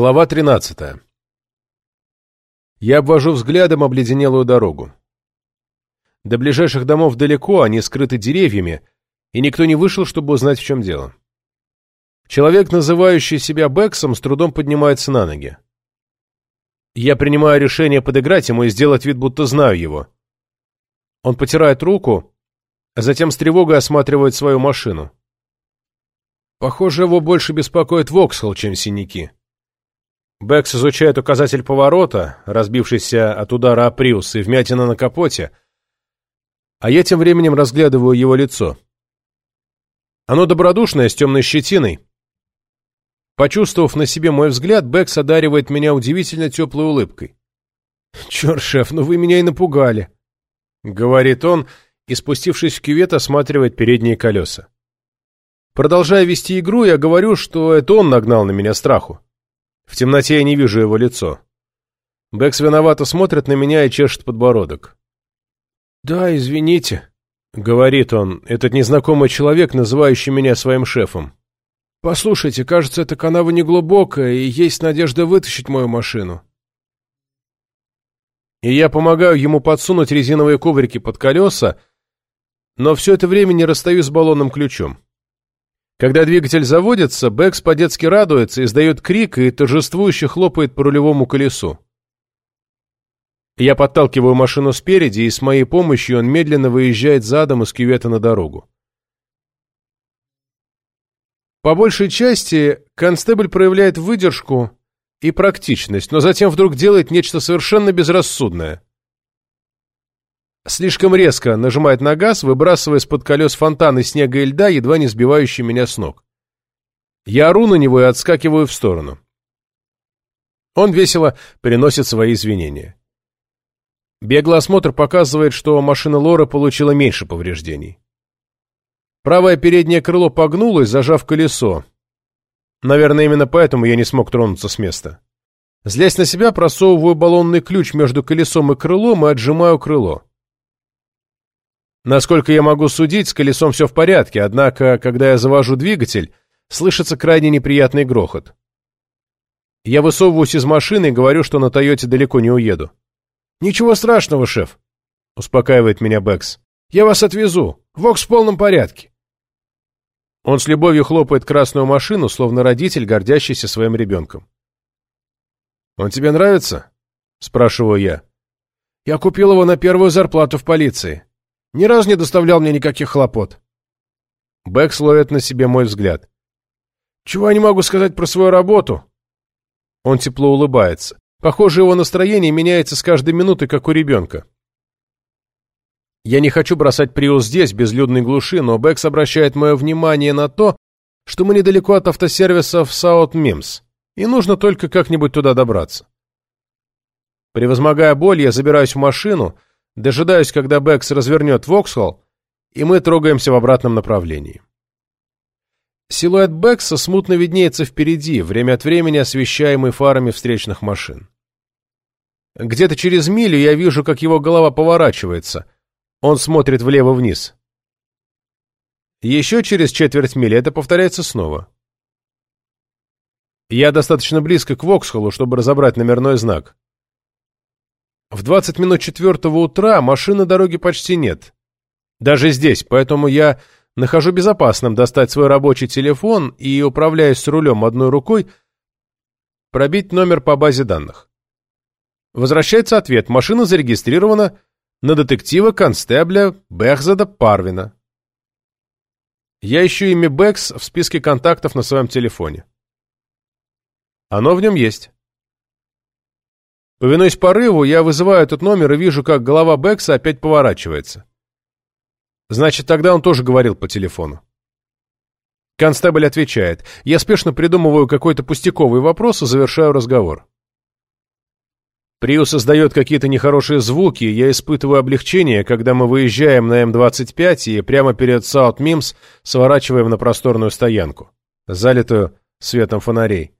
Глава 13. Я обвожу взглядом обледенелую дорогу. До ближайших домов далеко, они скрыты деревьями, и никто не вышел, чтобы узнать, в чем дело. Человек, называющий себя Бэксом, с трудом поднимается на ноги. Я принимаю решение подыграть ему и сделать вид, будто знаю его. Он потирает руку, а затем с тревогой осматривает свою машину. Похоже, его больше беспокоит Воксхолл, чем синяки. Бэкс изучает указатель поворота, разбившийся от удара о Приус и вмятина на капоте, а я тем временем разглядываю его лицо. Оно добродушное, с темной щетиной. Почувствовав на себе мой взгляд, Бэкс одаривает меня удивительно теплой улыбкой. «Черт, шеф, ну вы меня и напугали», — говорит он, и, спустившись в кювет, осматривает передние колеса. Продолжая вести игру, я говорю, что это он нагнал на меня страху. В темноте я не вижу его лицо. Бэкс виновато смотрит на меня и чешет подбородок. «Да, извините», — говорит он, этот незнакомый человек, называющий меня своим шефом. «Послушайте, кажется, эта канава неглубокая, и есть надежда вытащить мою машину». И я помогаю ему подсунуть резиновые коврики под колеса, но все это время не расстаю с баллонным ключом. Когда двигатель заводится, Бэкс по-детски радуется, издает крик и торжествующе хлопает по рулевому колесу. Я подталкиваю машину спереди, и с моей помощью он медленно выезжает задом из кювета на дорогу. По большей части, констебль проявляет выдержку и практичность, но затем вдруг делает нечто совершенно безрассудное. Слишком резко нажимает на газ, выбрасывая из-под колес фонтаны снега и льда, едва не сбивающий меня с ног. Я ору на него и отскакиваю в сторону. Он весело переносит свои извинения. Беглый осмотр показывает, что машина Лора получила меньше повреждений. Правое переднее крыло погнулось, зажав колесо. Наверное, именно поэтому я не смог тронуться с места. Злясь на себя, просовываю баллонный ключ между колесом и крылом и отжимаю крыло. Насколько я могу судить, с колесом все в порядке, однако, когда я завожу двигатель, слышится крайне неприятный грохот. Я высовываюсь из машины и говорю, что на Тойоте далеко не уеду. «Ничего страшного, шеф», — успокаивает меня Бэкс. «Я вас отвезу. Вокс в полном порядке». Он с любовью хлопает красную машину, словно родитель, гордящийся своим ребенком. «Он тебе нравится?» — спрашиваю я. «Я купил его на первую зарплату в полиции. Ни разу не доставлял мне никаких хлопот. Бэкс ловит на себе мой взгляд. Чего я не могу сказать про свою работу? Он тепло улыбается. Похоже, его настроение меняется с каждой минутой, как у ребенка. Я не хочу бросать Приус здесь, в безлюдной глуши, но Бэкс обращает мое внимание на то, что мы недалеко от автосервиса в Саут-Мимс, и нужно только как-нибудь туда добраться. Превозмогая боль, я забираюсь в машину — Дожидаюсь, когда Бэкс развернет Воксхолл, и мы трогаемся в обратном направлении. Силуэт Бэкса смутно виднеется впереди, время от времени освещаемый фарами встречных машин. Где-то через милю я вижу, как его голова поворачивается. Он смотрит влево-вниз. Еще через четверть мили это повторяется снова. Я достаточно близко к Воксхоллу, чтобы разобрать номерной знак. В 20 минут четвертого утра машины дороги почти нет. Даже здесь, поэтому я нахожу безопасным достать свой рабочий телефон и, управляясь с рулем одной рукой, пробить номер по базе данных. Возвращается ответ. Машина зарегистрирована на детектива-констебля Бехзада Парвина. Я ищу имя Бэкс в списке контактов на своем телефоне. Оно в нем есть. Повинуясь порыву, я вызываю этот номер и вижу, как голова Бекса опять поворачивается. Значит, тогда он тоже говорил по телефону. Констебль отвечает. Я спешно придумываю какой-то пустяковый вопрос и завершаю разговор. Приус издает какие-то нехорошие звуки, я испытываю облегчение, когда мы выезжаем на М-25 и прямо перед Саут-Мимс сворачиваем на просторную стоянку, залитую светом фонарей.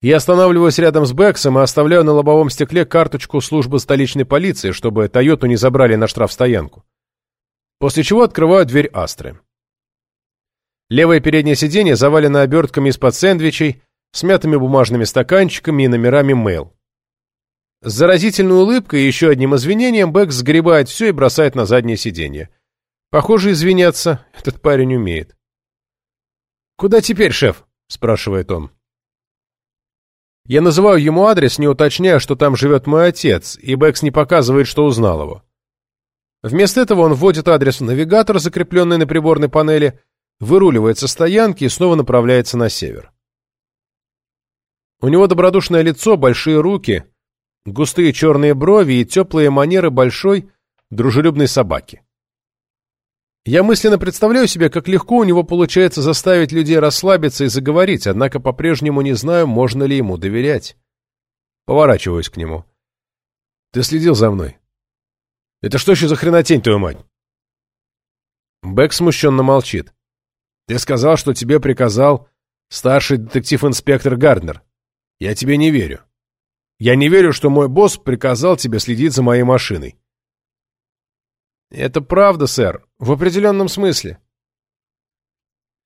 Я останавливаюсь рядом с Бэксом и оставляю на лобовом стекле карточку службы столичной полиции, чтобы Тойоту не забрали на штрафстоянку. После чего открываю дверь Астры. Левое переднее сиденье завалено обертками из-под сэндвичей, с мятыми бумажными стаканчиками и номерами мейл. С заразительной улыбкой и еще одним извинением Бэкс сгребает все и бросает на заднее сиденье. Похоже, извиняться этот парень умеет. «Куда теперь, шеф?» — спрашивает он. Я называю ему адрес, не уточняя, что там живет мой отец, и Бэкс не показывает, что узнал его. Вместо этого он вводит адрес в навигатор, закрепленный на приборной панели, выруливает со стоянки и снова направляется на север. У него добродушное лицо, большие руки, густые черные брови и теплые манеры большой, дружелюбной собаки. Я мысленно представляю себе, как легко у него получается заставить людей расслабиться и заговорить, однако по-прежнему не знаю, можно ли ему доверять. Поворачиваюсь к нему. «Ты следил за мной?» «Это что еще за хренотень, твою мать?» Бэк смущенно молчит. «Ты сказал, что тебе приказал старший детектив-инспектор Гарднер. Я тебе не верю. Я не верю, что мой босс приказал тебе следить за моей машиной. Это правда, сэр, в определенном смысле.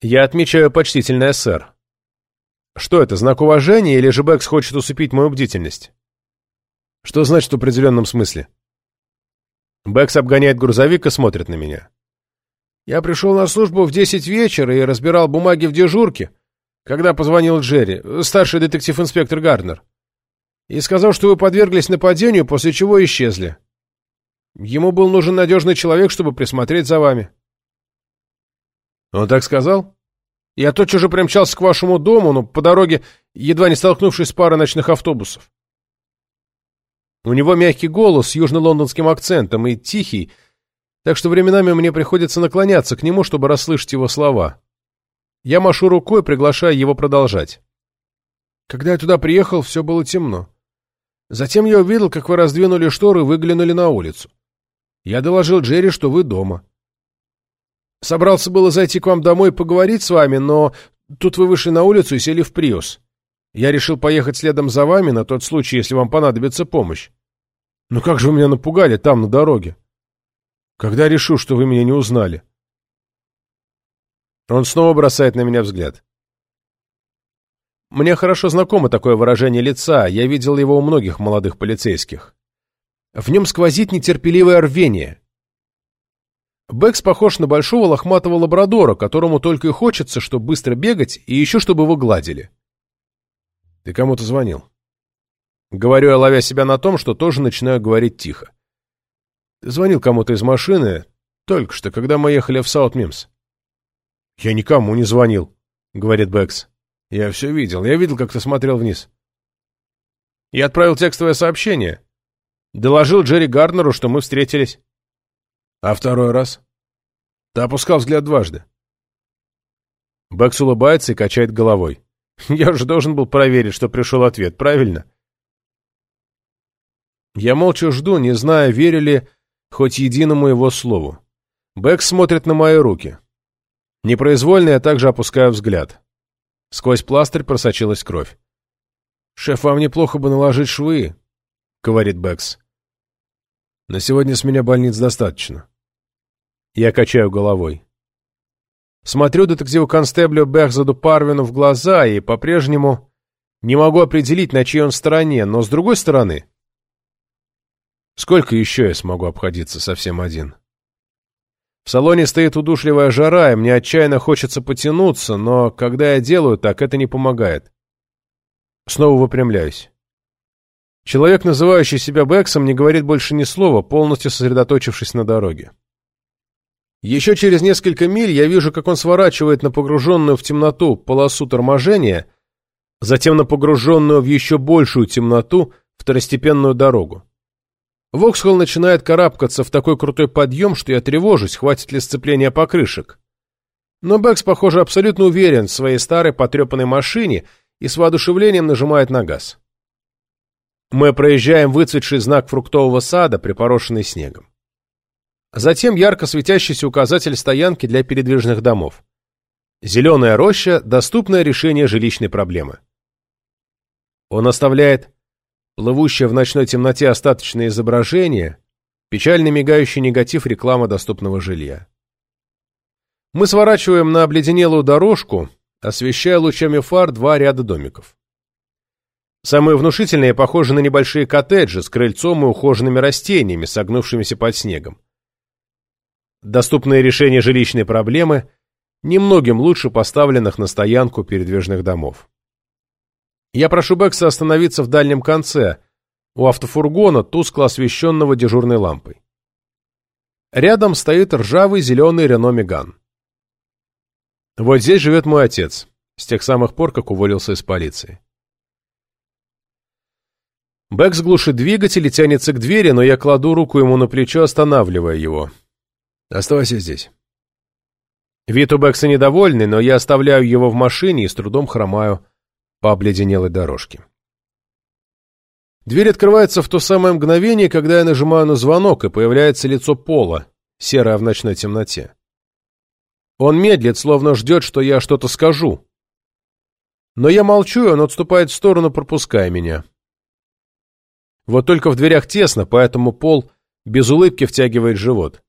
Я отмечаю почтительное, сэр. Что это, знак уважения, или же Бэкс хочет усыпить мою бдительность? Что значит в определенном смысле? Бэкс обгоняет грузовик и смотрит на меня. Я пришел на службу в десять вечера и разбирал бумаги в дежурке, когда позвонил Джерри, старший детектив-инспектор Гарднер, и сказал, что вы подверглись нападению, после чего исчезли. Ему был нужен надежный человек, чтобы присмотреть за вами. Он так сказал? Я тотчас же примчался к вашему дому, но по дороге, едва не столкнувшись с парой ночных автобусов. У него мягкий голос с южно-лондонским акцентом и тихий, так что временами мне приходится наклоняться к нему, чтобы расслышать его слова. Я машу рукой, приглашая его продолжать. Когда я туда приехал, все было темно. Затем я увидел, как вы раздвинули шторы и выглянули на улицу. Я доложил Джерри, что вы дома. Собрался было зайти к вам домой и поговорить с вами, но тут вы вышли на улицу и сели в Приус. Я решил поехать следом за вами на тот случай, если вам понадобится помощь. Ну как же вы меня напугали там, на дороге? Когда решу, что вы меня не узнали? Он снова бросает на меня взгляд. Мне хорошо знакомо такое выражение лица, я видел его у многих молодых полицейских. В нем сквозит нетерпеливое рвение. Бэкс похож на большого лохматого лабрадора, которому только и хочется, чтобы быстро бегать, и еще чтобы его гладили. Ты кому-то звонил. Говорю я, ловя себя на том, что тоже начинаю говорить тихо. Звонил кому-то из машины только что, когда мы ехали в Саут-Мимс. Я никому не звонил, говорит Бэкс. Я все видел. Я видел, как ты смотрел вниз. Я отправил текстовое сообщение. Доложил Джерри Гарднеру, что мы встретились. А второй раз? Ты опускал взгляд дважды. Бэкс улыбается и качает головой. Я же должен был проверить, что пришел ответ, правильно? Я молча жду, не зная, верю ли хоть единому его слову. Бэкс смотрит на мои руки. Непроизвольно я также опускаю взгляд. Сквозь пластырь просочилась кровь. «Шеф, вам неплохо бы наложить швы», — говорит Бэкс. На сегодня с меня больниц достаточно. Я качаю головой. Смотрю детективу-констеблю Бехзаду Парвину в глаза и по-прежнему не могу определить, на чьей он стороне, но с другой стороны... Сколько еще я смогу обходиться совсем один? В салоне стоит удушливая жара, и мне отчаянно хочется потянуться, но когда я делаю так, это не помогает. Снова выпрямляюсь. Человек, называющий себя Бэксом, не говорит больше ни слова, полностью сосредоточившись на дороге. Еще через несколько миль я вижу, как он сворачивает на погруженную в темноту полосу торможения, затем на погруженную в еще большую темноту второстепенную дорогу. Воксхолл начинает карабкаться в такой крутой подъем, что я тревожусь, хватит ли сцепления покрышек. Но Бэкс, похоже, абсолютно уверен в своей старой потрепанной машине и с воодушевлением нажимает на газ. Мы проезжаем выцветший знак фруктового сада, припорошенный снегом. Затем ярко светящийся указатель стоянки для передвижных домов. Зеленая роща – доступное решение жилищной проблемы. Он оставляет плывущее в ночной темноте остаточное изображение, печально мигающий негатив рекламы доступного жилья. Мы сворачиваем на обледенелую дорожку, освещая лучами фар два ряда домиков. Самые внушительные похожи на небольшие коттеджи с крыльцом и ухоженными растениями, согнувшимися под снегом. Доступные решения жилищной проблемы немногим лучше поставленных на стоянку передвижных домов. Я прошу Бекса остановиться в дальнем конце, у автофургона, тускло освещенного дежурной лампой. Рядом стоит ржавый зеленый Рено Меган. Вот здесь живет мой отец, с тех самых пор, как уволился из полиции. Бэкс глушит двигатель и тянется к двери, но я кладу руку ему на плечо, останавливая его. «Оставайся здесь». Вид у Бэкса недовольный, но я оставляю его в машине и с трудом хромаю по обледенелой дорожке. Дверь открывается в то самое мгновение, когда я нажимаю на звонок, и появляется лицо Пола, серое в ночной темноте. Он медлит, словно ждет, что я что-то скажу. Но я молчу, и он отступает в сторону, пропуская меня. Вот только в дверях тесно, поэтому Пол без улыбки втягивает живот.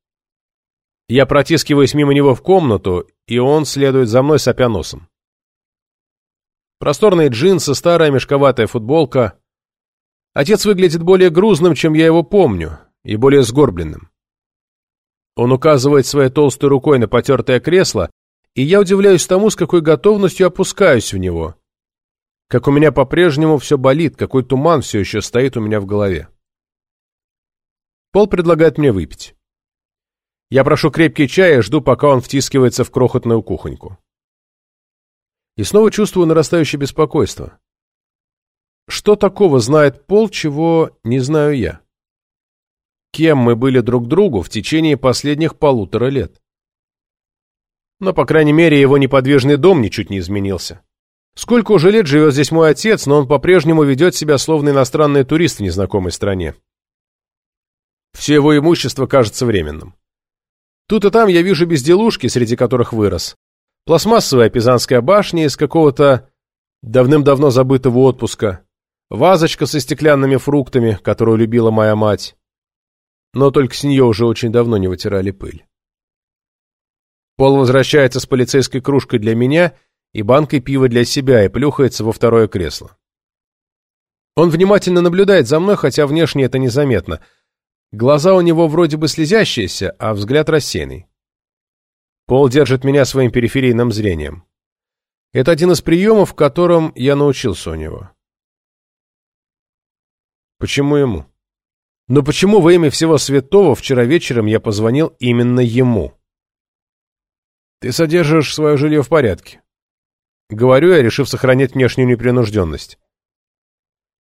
Я протискиваюсь мимо него в комнату, и он следует за мной сопя носом. Просторные джинсы, старая мешковатая футболка. Отец выглядит более грузным, чем я его помню, и более сгорбленным. Он указывает своей толстой рукой на потертое кресло, и я удивляюсь тому, с какой готовностью опускаюсь в него. Как у меня по-прежнему все болит, какой туман все еще стоит у меня в голове. Пол предлагает мне выпить. Я прошу крепкий чай и жду, пока он втискивается в крохотную кухоньку. И снова чувствую нарастающее беспокойство. Что такого знает Пол, чего не знаю я? Кем мы были друг другу в течение последних полутора лет? Но, по крайней мере, его неподвижный дом ничуть не изменился. Сколько уже лет живет здесь мой отец, но он по-прежнему ведет себя словно иностранный турист в незнакомой стране. Все его имущество кажется временным. Тут и там я вижу безделушки, среди которых вырос. Пластмассовая пизанская башня из какого-то давным-давно забытого отпуска, вазочка со стеклянными фруктами, которую любила моя мать. Но только с нее уже очень давно не вытирали пыль. Пол возвращается с полицейской кружкой для меня и банкой пива для себя и плюхается во второе кресло. Он внимательно наблюдает за мной, хотя внешне это незаметно — Глаза у него вроде бы слезящиеся, а взгляд рассеянный. Пол держит меня своим периферийным зрением. Это один из приемов, которым я научился у него. Почему ему? Но почему во имя всего святого вчера вечером я позвонил именно ему? Ты содержишь свое жилье в порядке. Говорю я, решив сохранять внешнюю непринужденность.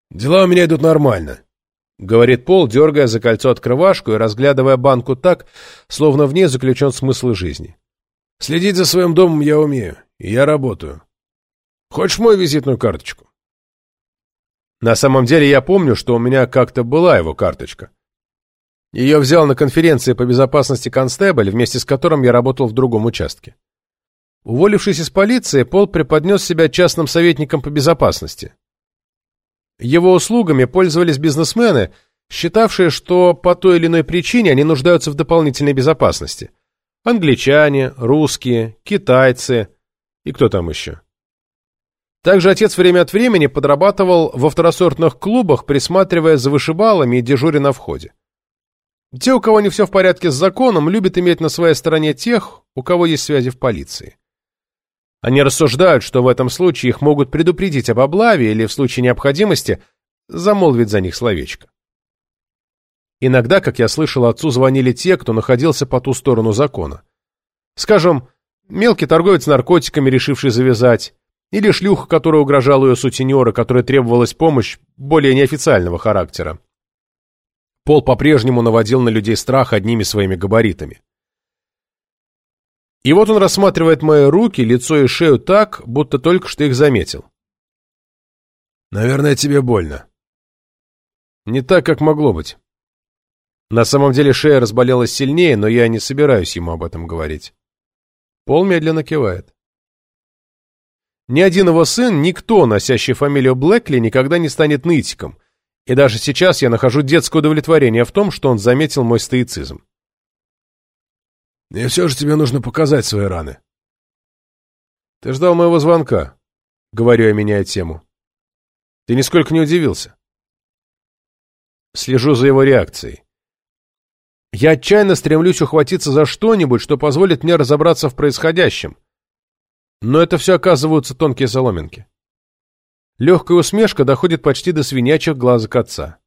Дела у меня идут нормально. — говорит Пол, дергая за кольцо открывашку и разглядывая банку так, словно в ней заключен смысл жизни. «Следить за своим домом я умею, и я работаю. Хочешь мою визитную карточку?» На самом деле я помню, что у меня как-то была его карточка. Ее взял на конференции по безопасности Констебль, вместе с которым я работал в другом участке. Уволившись из полиции, Пол преподнес себя частным советником по безопасности. Его услугами пользовались бизнесмены, считавшие, что по той или иной причине они нуждаются в дополнительной безопасности. Англичане, русские, китайцы и кто там еще. Также отец время от времени подрабатывал во второсортных клубах, присматривая за вышибалами и дежуря на входе. Те, у кого не все в порядке с законом, любят иметь на своей стороне тех, у кого есть связи в полиции. Они рассуждают, что в этом случае их могут предупредить об облаве или, в случае необходимости, замолвить за них словечко. Иногда, как я слышал, отцу звонили те, кто находился по ту сторону закона. Скажем, мелкий торговец наркотиками, решивший завязать, или шлюха, которая угрожала ее сутенера, которой требовалась помощь более неофициального характера. Пол по-прежнему наводил на людей страх одними своими габаритами. И вот он рассматривает мои руки, лицо и шею так, будто только что их заметил. «Наверное, тебе больно». «Не так, как могло быть». На самом деле шея разболелась сильнее, но я не собираюсь ему об этом говорить. Пол медленно кивает. Ни один его сын, никто, носящий фамилию Блэкли, никогда не станет нытиком, и даже сейчас я нахожу детское удовлетворение в том, что он заметил мой стоицизм. И все же тебе нужно показать свои раны. Ты ждал моего звонка, говорю я, меняя тему. Ты нисколько не удивился. Слежу за его реакцией. Я отчаянно стремлюсь ухватиться за что-нибудь, что позволит мне разобраться в происходящем. Но это все оказываются тонкие соломинки. Легкая усмешка доходит почти до свинячих глазок отца.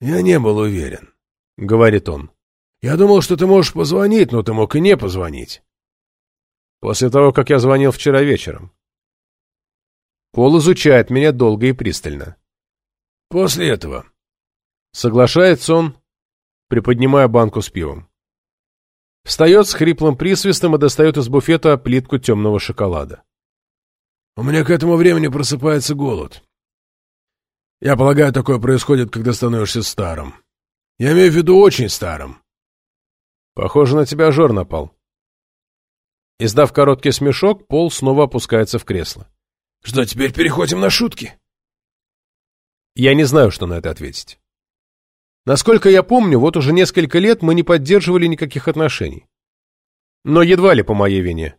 «Я не был уверен», — говорит он. «Я думал, что ты можешь позвонить, но ты мог и не позвонить». После того, как я звонил вчера вечером. Пол изучает меня долго и пристально. «После этого». Соглашается он, приподнимая банку с пивом. Встает с хриплым присвистом и достает из буфета плитку темного шоколада. У меня к этому времени просыпается голод. Я полагаю, такое происходит, когда становишься старым. Я имею в виду очень старым. Похоже, на тебя жор напал. Издав короткий смешок, Пол снова опускается в кресло. Что, теперь переходим на шутки? Я не знаю, что на это ответить. Насколько я помню, вот уже несколько лет мы не поддерживали никаких отношений. Но едва ли по моей вине.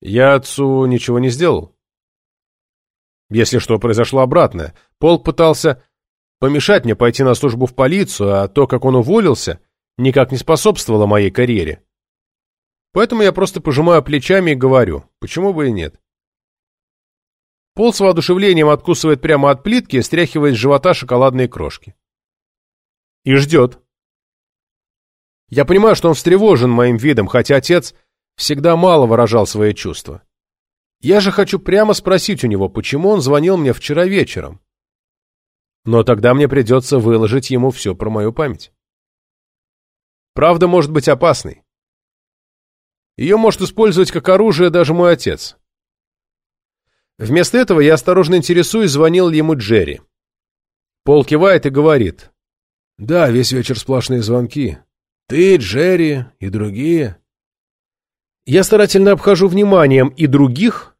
Я отцу ничего не сделал. Если что, произошло обратное. Полк пытался помешать мне пойти на службу в полицию, а то, как он уволился, никак не способствовало моей карьере. Поэтому я просто пожимаю плечами и говорю, почему бы и нет. Пол с воодушевлением откусывает прямо от плитки и стряхивает с живота шоколадные крошки. И ждет. Я понимаю, что он встревожен моим видом, хотя отец всегда мало выражал свои чувства. Я же хочу прямо спросить у него, почему он звонил мне вчера вечером. Но тогда мне придется выложить ему все про мою память. Правда может быть опасной. Ее может использовать как оружие даже мой отец. Вместо этого я осторожно интересуюсь, звонил ему Джерри. Пол кивает и говорит. «Да, весь вечер сплошные звонки. Ты, Джерри и другие. Я старательно обхожу вниманием и других,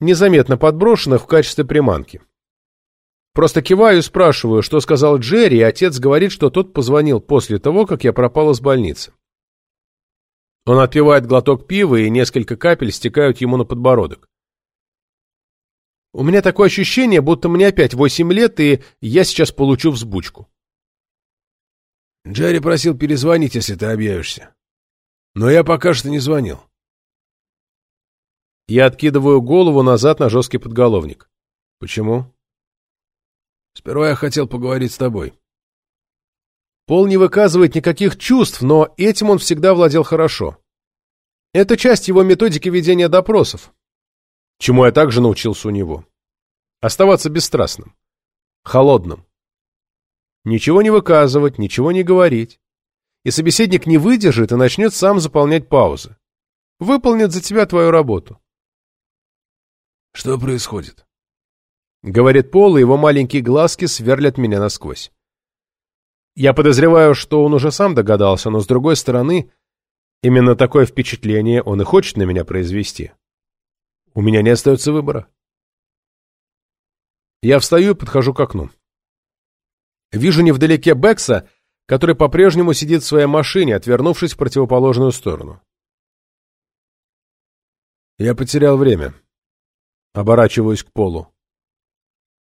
незаметно подброшенных в качестве приманки. Просто киваю и спрашиваю, что сказал Джерри, и отец говорит, что тот позвонил после того, как я пропал из больницы. Он отпивает глоток пива, и несколько капель стекают ему на подбородок. У меня такое ощущение, будто мне опять восемь лет, и я сейчас получу взбучку. Джерри просил перезвонить, если ты объявишься. Но я пока что не звонил. Я откидываю голову назад на жесткий подголовник. Почему? Сперва я хотел поговорить с тобой. Пол не выказывает никаких чувств, но этим он всегда владел хорошо. Это часть его методики ведения допросов, чему я также научился у него. Оставаться бесстрастным, холодным. Ничего не выказывать, ничего не говорить. И собеседник не выдержит и начнет сам заполнять паузы. Выполнит за тебя твою работу. Что происходит? Говорит Пол, и его маленькие глазки сверлят меня насквозь. Я подозреваю, что он уже сам догадался, но с другой стороны, именно такое впечатление он и хочет на меня произвести. У меня не остается выбора. Я встаю и подхожу к окну. Вижу невдалеке Бекса, который по-прежнему сидит в своей машине, отвернувшись в противоположную сторону. Я потерял время. Оборачиваюсь к полу.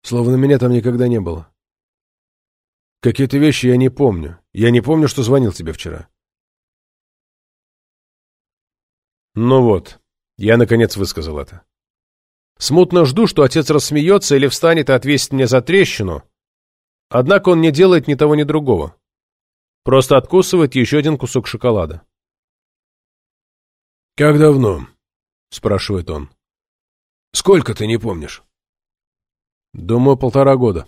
Словно меня там никогда не было. Какие-то вещи я не помню. Я не помню, что звонил тебе вчера. Ну вот, я наконец высказал это. Смутно жду, что отец рассмеется или встанет и отвесит мне за трещину. Однако он не делает ни того, ни другого. Просто откусывает еще один кусок шоколада. «Как давно?» — спрашивает он. Сколько ты не помнишь? Думаю, полтора года.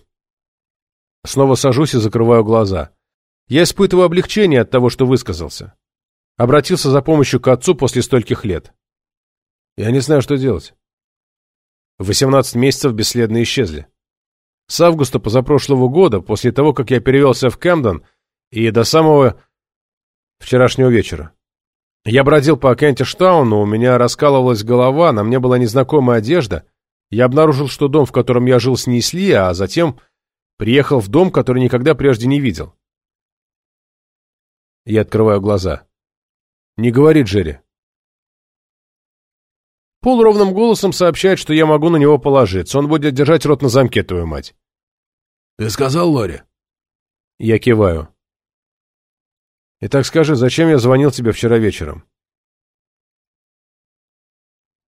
Снова сажусь и закрываю глаза. Я испытываю облегчение от того, что высказался. Обратился за помощью к отцу после стольких лет. Я не знаю, что делать. Восемнадцать месяцев бесследно исчезли. С августа позапрошлого года, после того, как я перевелся в Кэмдон, и до самого вчерашнего вечера. Я бродил по Кентиштауну, у меня раскалывалась голова, на мне была незнакомая одежда. Я обнаружил, что дом, в котором я жил, снесли, а затем приехал в дом, который никогда прежде не видел. Я открываю глаза. «Не говори, Джерри». Пол ровным голосом сообщает, что я могу на него положиться. Он будет держать рот на замке, твою мать. Ты сказал Лоре? Я киваю. Итак, скажи, зачем я звонил тебе вчера вечером?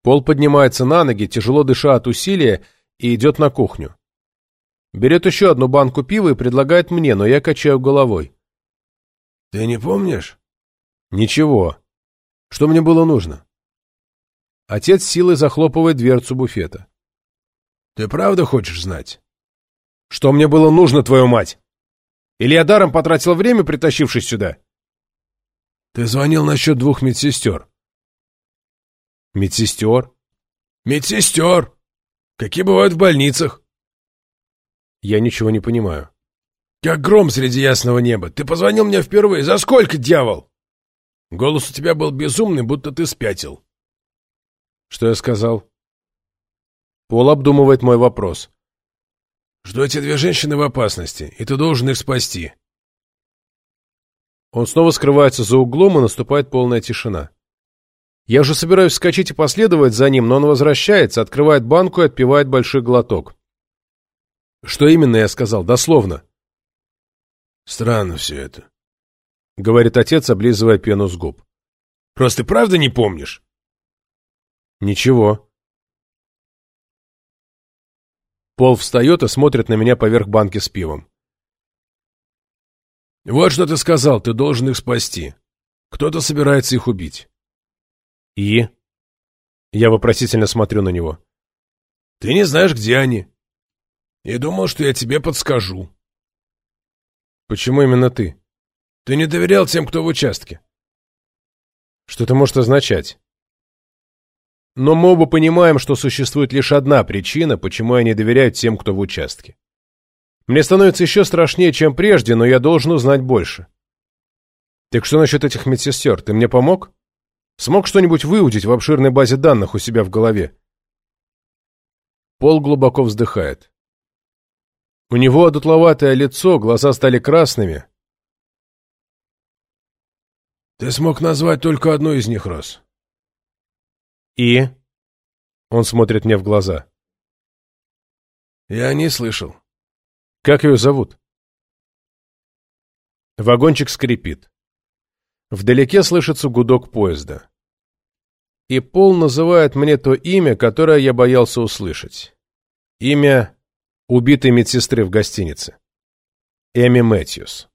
Пол поднимается на ноги, тяжело дыша от усилия, и идет на кухню. Берет еще одну банку пива и предлагает мне, но я качаю головой. Ты не помнишь? Ничего. Что мне было нужно? Отец силой захлопывает дверцу буфета. Ты правда хочешь знать? Что мне было нужно, твою мать? Или я даром потратил время, притащившись сюда? Ты звонил насчет двух медсестер. Медсестер? Медсестер! Какие бывают в больницах? Я ничего не понимаю. Как гром среди ясного неба. Ты позвонил мне впервые. За сколько, дьявол? Голос у тебя был безумный, будто ты спятил. Что я сказал? Пол обдумывает мой вопрос. Что эти две женщины в опасности, и ты должен их спасти. Он снова скрывается за углом, и наступает полная тишина. Я уже собираюсь вскочить и последовать за ним, но он возвращается, открывает банку и отпивает большой глоток. Что именно я сказал? Дословно. Странно все это. — говорит отец, облизывая пену с губ. «Просто правда не помнишь?» «Ничего». Пол встает и смотрит на меня поверх банки с пивом. «Вот что ты сказал, ты должен их спасти. Кто-то собирается их убить». «И?» Я вопросительно смотрю на него. «Ты не знаешь, где они. И думал, что я тебе подскажу». «Почему именно ты?» Ты не доверял тем, кто в участке. Что это может означать? Но мы оба понимаем, что существует лишь одна причина, почему я не доверяю тем, кто в участке. Мне становится еще страшнее, чем прежде, но я должен узнать больше. Так что насчет этих медсестер? Ты мне помог? Смог что-нибудь выудить в обширной базе данных у себя в голове? Пол глубоко вздыхает. У него одутловатое лицо, глаза стали красными, ты смог назвать только одну из них, Рос. И? Он смотрит мне в глаза. Я не слышал. Как ее зовут? Вагончик скрипит. Вдалеке слышится гудок поезда. И Пол называет мне то имя, которое я боялся услышать. Имя убитой медсестры в гостинице. Эми Мэтьюс.